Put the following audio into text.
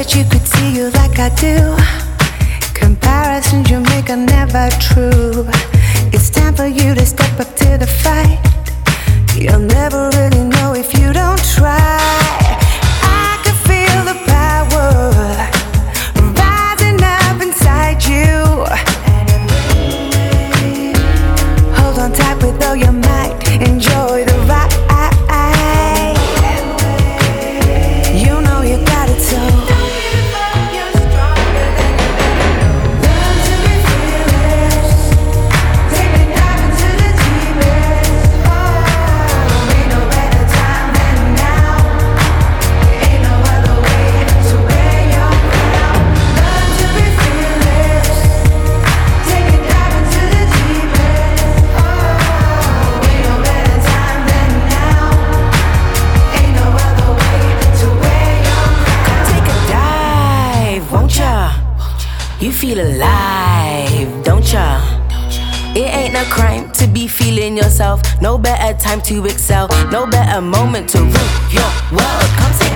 That you could see you like I do. Comparisons you make are never true. It's time for you to step up to the fight. You'll never. Feel alive, don't ya? It ain't a crime to be feeling yourself. No better time to excel. No better moment to rule your world. Come dive.